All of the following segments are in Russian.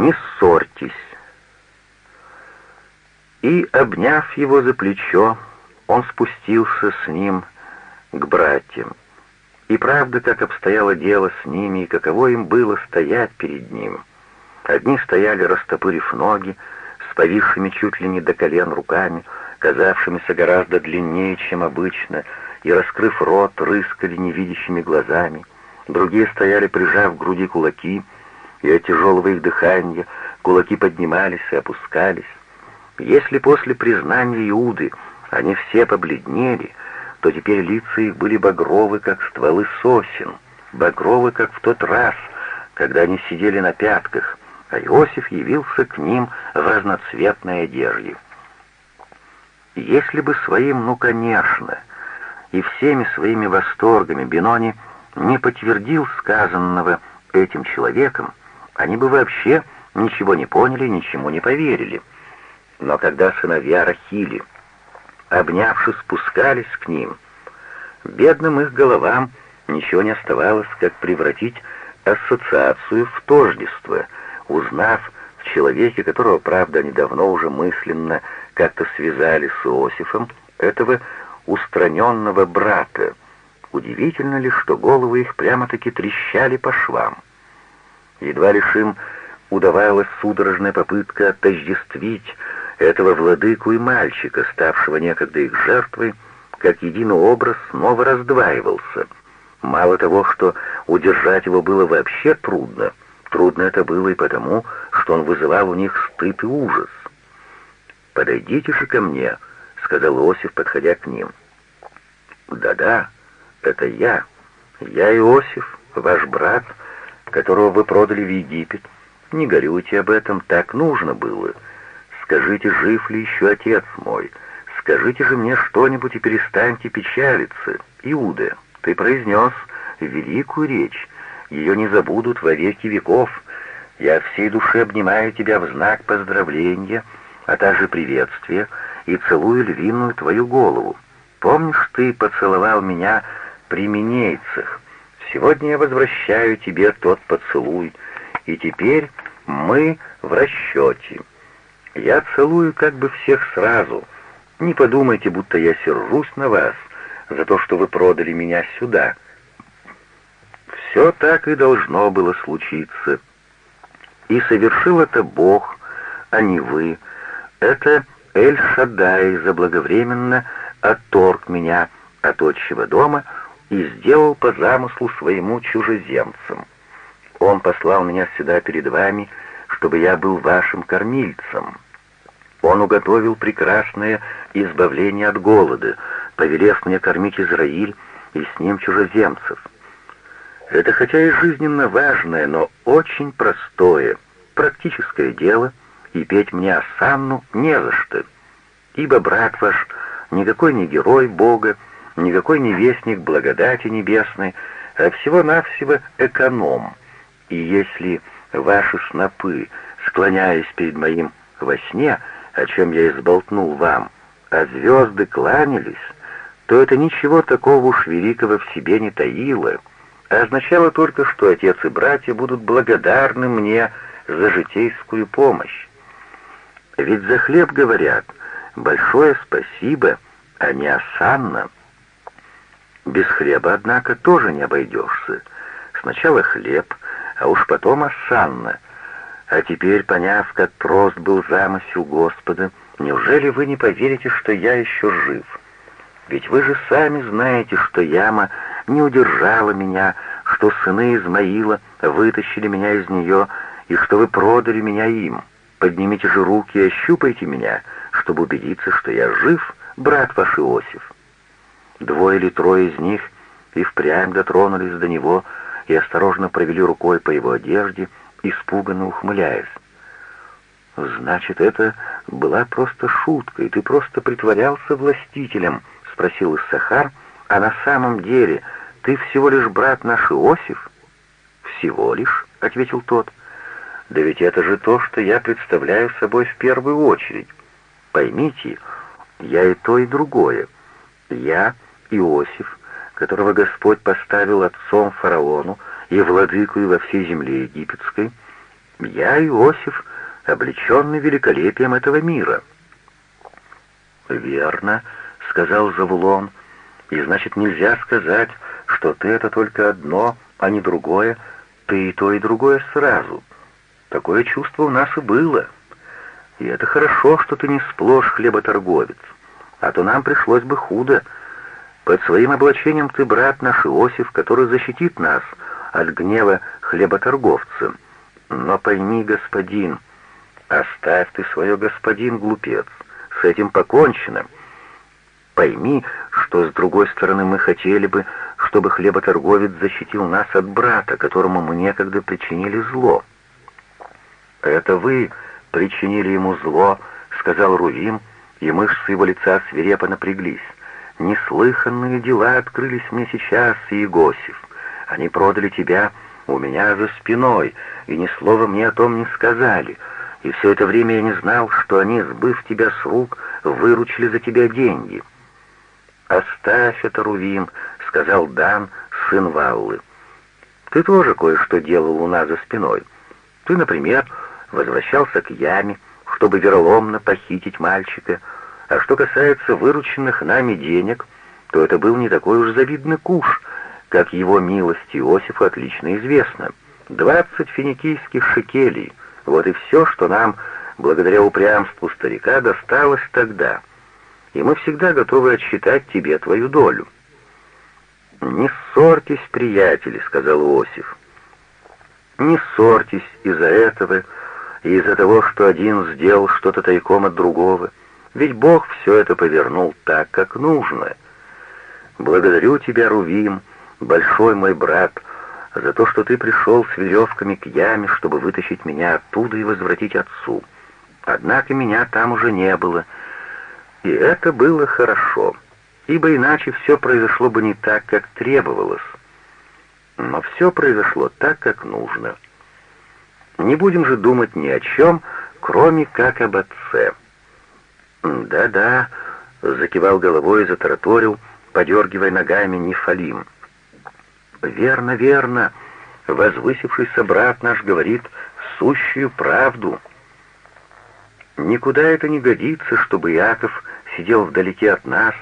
не ссорьтесь». И, обняв его за плечо, он спустился с ним к братьям. И правда, как обстояло дело с ними, и каково им было стоять перед ним. Одни стояли, растопырив ноги, с повисшими чуть ли не до колен руками, казавшимися гораздо длиннее, чем обычно, и, раскрыв рот, рыскали невидящими глазами. Другие стояли, прижав к груди кулаки, и от тяжелого их дыхания кулаки поднимались и опускались. Если после признания Иуды они все побледнели, то теперь лица их были багровы, как стволы сосен, багровы, как в тот раз, когда они сидели на пятках, а Иосиф явился к ним в разноцветной одежде. Если бы своим, ну, конечно, и всеми своими восторгами Бенони не подтвердил сказанного этим человеком, они бы вообще ничего не поняли, ничему не поверили. Но когда сыновья Рахили, обнявшись, спускались к ним, бедным их головам ничего не оставалось, как превратить ассоциацию в тождество, узнав в человеке, которого, правда, они давно уже мысленно как-то связали с Иосифом, этого устраненного брата. Удивительно ли, что головы их прямо-таки трещали по швам. Едва лишь им удавалась судорожная попытка отождествить этого владыку и мальчика, ставшего некогда их жертвой, как единый образ снова раздваивался. Мало того, что удержать его было вообще трудно, трудно это было и потому, что он вызывал у них стыд и ужас. «Подойдите же ко мне», — сказал Иосиф, подходя к ним. «Да-да, это я. Я Иосиф, ваш брат, которого вы продали в Египет. Не горюйте об этом, так нужно было». Скажите, жив ли еще отец мой? Скажите же мне что-нибудь и перестаньте печалиться. Иуда, ты произнес великую речь. Ее не забудут во веки веков. Я всей души обнимаю тебя в знак поздравления, а также приветствия, и целую львиную твою голову. Помнишь, ты поцеловал меня при Минейцах? Сегодня я возвращаю тебе тот поцелуй, и теперь мы в расчете». Я целую как бы всех сразу. Не подумайте, будто я сержусь на вас за то, что вы продали меня сюда. Все так и должно было случиться. И совершил это Бог, а не вы. Это Эль-Шаддай заблаговременно отторг меня от отчего дома и сделал по замыслу своему чужеземцем. Он послал меня сюда перед вами, чтобы я был вашим кормильцем. Он уготовил прекрасное избавление от голода, повелев мне кормить Израиль и с ним чужеземцев. Это хотя и жизненно важное, но очень простое, практическое дело, и петь мне осанну не за что, ибо брат ваш никакой не герой Бога, никакой не вестник благодати небесной, а всего-навсего эконом. И если ваши снопы, склоняясь перед моим во сне, о чем я изболтнул вам, а звезды кланялись, то это ничего такого уж великого в себе не таило, а означало только, что отец и братья будут благодарны мне за житейскую помощь. Ведь за хлеб говорят «большое спасибо», а не «осанна». Без хлеба, однако, тоже не обойдешься. Сначала хлеб, а уж потом осанна — а теперь, поняв, как прост был замысел Господа, неужели вы не поверите, что я еще жив? Ведь вы же сами знаете, что яма не удержала меня, что сыны Измаила вытащили меня из нее, и что вы продали меня им. Поднимите же руки и ощупайте меня, чтобы убедиться, что я жив, брат ваш Иосиф. Двое или трое из них и впрямь дотронулись до него и осторожно провели рукой по его одежде, испуганно ухмыляясь. «Значит, это была просто шутка, и ты просто притворялся властителем?» — спросил Иссахар. «А на самом деле ты всего лишь брат наш Иосиф?» «Всего лишь?» — ответил тот. «Да ведь это же то, что я представляю собой в первую очередь. Поймите, я и то, и другое. Я Иосиф, которого Господь поставил отцом фараону, и владыкою во всей земле египетской, Я, Иосиф, облеченный великолепием этого мира». «Верно», — сказал Завулон, — «и значит нельзя сказать, что ты — это только одно, а не другое, ты и то, и другое сразу. Такое чувство у нас и было. И это хорошо, что ты не сплошь хлеботорговец, а то нам пришлось бы худо. Под своим облачением ты брат наш Иосиф, который защитит нас от гнева хлеботорговца. Но пойми, господин, оставь ты свое, господин, глупец, с этим покончено. Пойми, что с другой стороны мы хотели бы, чтобы хлеботорговец защитил нас от брата, которому мы некогда причинили зло. «Это вы причинили ему зло», — сказал Рувим, и мышцы его лица свирепо напряглись. «Неслыханные дела открылись мне сейчас, Иегосиф. Они продали тебя у меня за спиной, и ни слова мне о том не сказали. И все это время я не знал, что они, сбыв тебя с рук, выручили за тебя деньги». «Оставь это, Рувим», — сказал Дан, сын Валлы. «Ты тоже кое-что делал у нас за спиной. Ты, например, возвращался к яме, чтобы вероломно похитить мальчика, а что касается вырученных нами денег, то это был не такой уж завидный куш, как его милость Иосифу отлично известно. Двадцать финикийских шекелей — вот и все, что нам, благодаря упрямству старика, досталось тогда — и мы всегда готовы отсчитать тебе твою долю». «Не ссорьтесь, приятели», — сказал Иосиф. «Не ссорьтесь из-за этого и из-за того, что один сделал что-то тайком от другого, ведь Бог все это повернул так, как нужно. Благодарю тебя, Рувим, большой мой брат, за то, что ты пришел с веревками к яме, чтобы вытащить меня оттуда и возвратить отцу. Однако меня там уже не было, — и это было хорошо, ибо иначе все произошло бы не так, как требовалось. Но все произошло так, как нужно. Не будем же думать ни о чем, кроме как об отце. «Да-да», — закивал головой и затараторил, подергивая ногами Нефалим. «Верно, верно», — возвысившийся брат наш говорит сущую правду. Никуда это не годится, чтобы Яков сидел вдалеке от нас,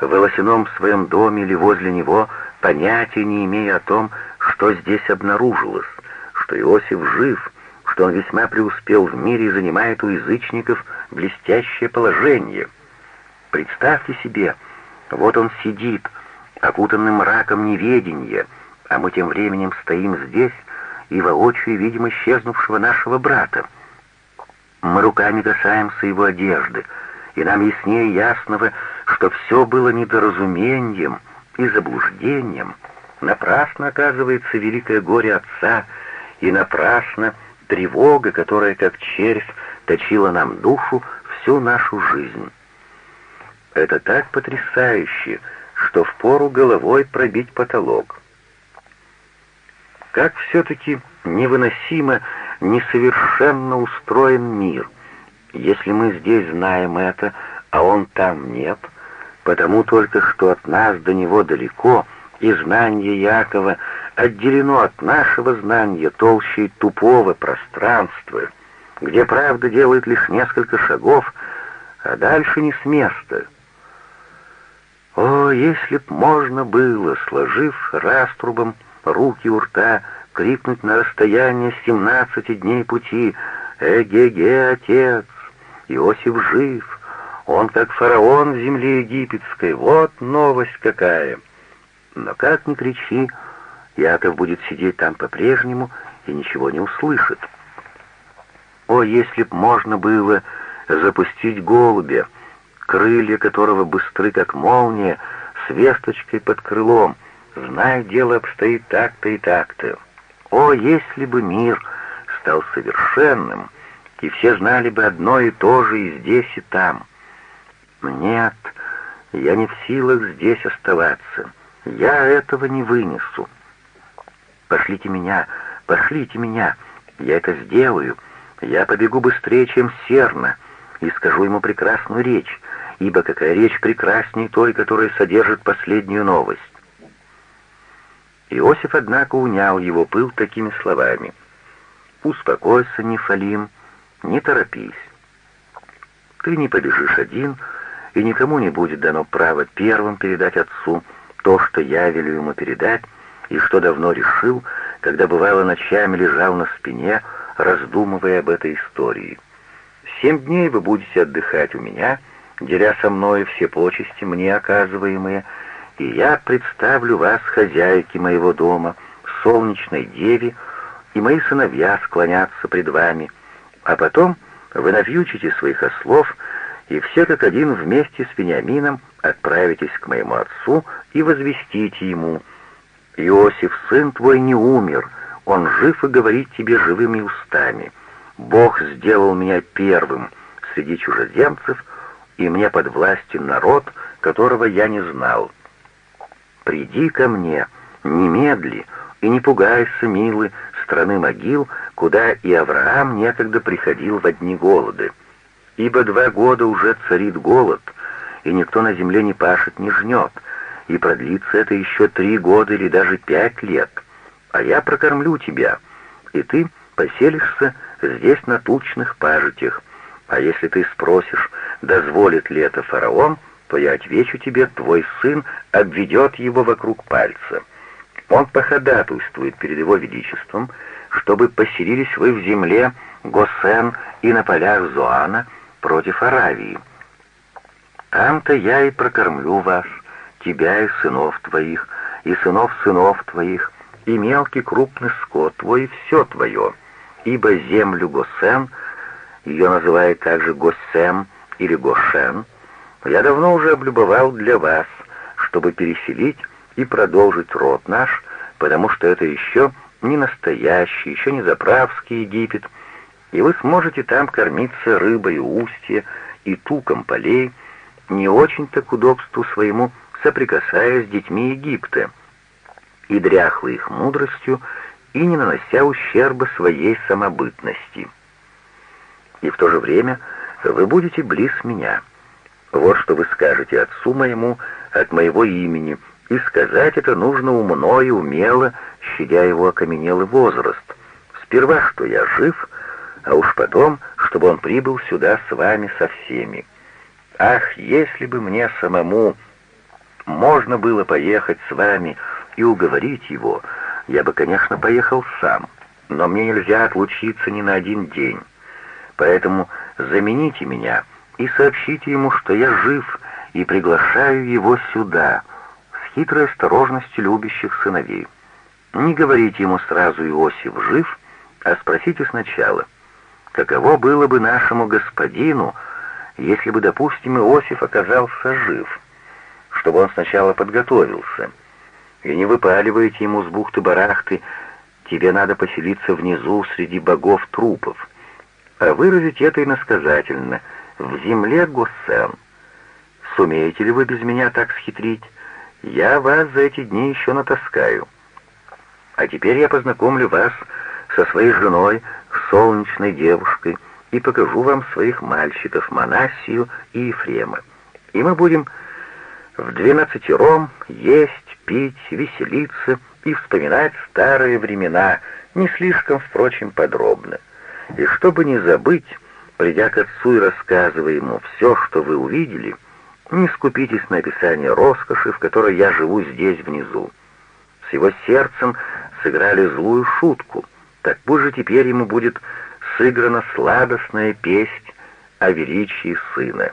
в волосяном своем доме или возле него, понятия не имея о том, что здесь обнаружилось, что Иосиф жив, что он весьма преуспел в мире и занимает у язычников блестящее положение. Представьте себе, вот он сидит, окутанный мраком неведения, а мы тем временем стоим здесь и воочию видим исчезнувшего нашего брата. Мы руками касаемся его одежды — и нам яснее ясного, что все было недоразумением и заблуждением. Напрасно, оказывается, великое горе отца, и напрасно тревога, которая, как червь, точила нам душу всю нашу жизнь. Это так потрясающе, что впору головой пробить потолок. Как все-таки невыносимо, несовершенно устроен мир — если мы здесь знаем это, а он там нет, потому только что от нас до него далеко, и знание Якова отделено от нашего знания толщей тупого пространства, где правда делает лишь несколько шагов, а дальше не с места. О, если б можно было, сложив раструбом руки у рта, крикнуть на расстояние семнадцати дней пути «Эге-ге, отец!» Иосиф жив, он как фараон в земле египетской, вот новость какая. Но как ни кричи, Яков будет сидеть там по-прежнему и ничего не услышит. О, если б можно было запустить голубя, крылья которого быстры, как молния, с весточкой под крылом, зная, дело обстоит так-то и так-то. О, если бы мир стал совершенным, и все знали бы одно и то же и здесь, и там. Нет, я не в силах здесь оставаться. Я этого не вынесу. Пошлите меня, пошлите меня, я это сделаю. Я побегу быстрее, чем серна, и скажу ему прекрасную речь, ибо какая речь прекрасней той, которая содержит последнюю новость. Иосиф, однако, унял его пыл такими словами — Успокойся, Нефалим, не торопись. Ты не побежишь один, и никому не будет дано право первым передать отцу то, что я велю ему передать, и что давно решил, когда бывало ночами лежал на спине, раздумывая об этой истории. Семь дней вы будете отдыхать у меня, деля со мной все почести, мне оказываемые, и я представлю вас хозяйке моего дома, солнечной деве, и мои сыновья склонятся пред вами, а потом вы навьючите своих ослов, и все как один вместе с Вениамином отправитесь к моему отцу и возвестите ему, «Иосиф, сын твой, не умер, он жив и говорит тебе живыми устами. Бог сделал меня первым среди чужеземцев, и мне под властью народ, которого я не знал. Приди ко мне, немедли, и не пугайся, милый, страны могил, куда и Авраам некогда приходил в одни голоды. Ибо два года уже царит голод, и никто на земле не пашет, не жнет, и продлится это еще три года или даже пять лет. А я прокормлю тебя, и ты поселишься здесь на тучных пажитях. А если ты спросишь, дозволит ли это фараон, то я отвечу тебе, твой сын обведет его вокруг пальца. Он походатайствует перед его величеством, чтобы поселились вы в земле Госен и на полях Зоана против Аравии. Там-то я и прокормлю вас, тебя и сынов твоих, и сынов сынов твоих, и мелкий крупный скот твой, и все твое, ибо землю Госен, ее называют также Госем или Гошен, я давно уже облюбовал для вас, чтобы переселить и продолжить род наш, потому что это еще не настоящий, еще не заправский Египет, и вы сможете там кормиться рыбой устья и туком полей, не очень-то к удобству своему соприкасаясь с детьми Египта, и дряхлой их мудростью, и не нанося ущерба своей самобытности. И в то же время вы будете близ меня. Вот что вы скажете отцу моему от моего имени, и сказать это нужно умно и умело, щадя его окаменелый возраст. Сперва, что я жив, а уж потом, чтобы он прибыл сюда с вами со всеми. Ах, если бы мне самому можно было поехать с вами и уговорить его, я бы, конечно, поехал сам, но мне нельзя отлучиться ни на один день. Поэтому замените меня и сообщите ему, что я жив, и приглашаю его сюда, с хитрой осторожностью любящих сыновей. Не говорите ему сразу «Иосиф жив», а спросите сначала, каково было бы нашему господину, если бы, допустим, Иосиф оказался жив, чтобы он сначала подготовился, и не выпаливаете ему с бухты-барахты, тебе надо поселиться внизу среди богов трупов, а выразить это иносказательно, в земле Госсен. Сумеете ли вы без меня так схитрить? Я вас за эти дни еще натаскаю. А теперь я познакомлю вас со своей женой, солнечной девушкой, и покажу вам своих мальчиков, Манасию и Ефрема. И мы будем в двенадцатером есть, пить, веселиться и вспоминать старые времена, не слишком, впрочем, подробно. И чтобы не забыть, придя к отцу и рассказывая ему все, что вы увидели, не скупитесь на описание роскоши, в которой я живу здесь внизу. С его сердцем сыграли злую шутку, так пусть же теперь ему будет сыграна сладостная песнь о величии сына.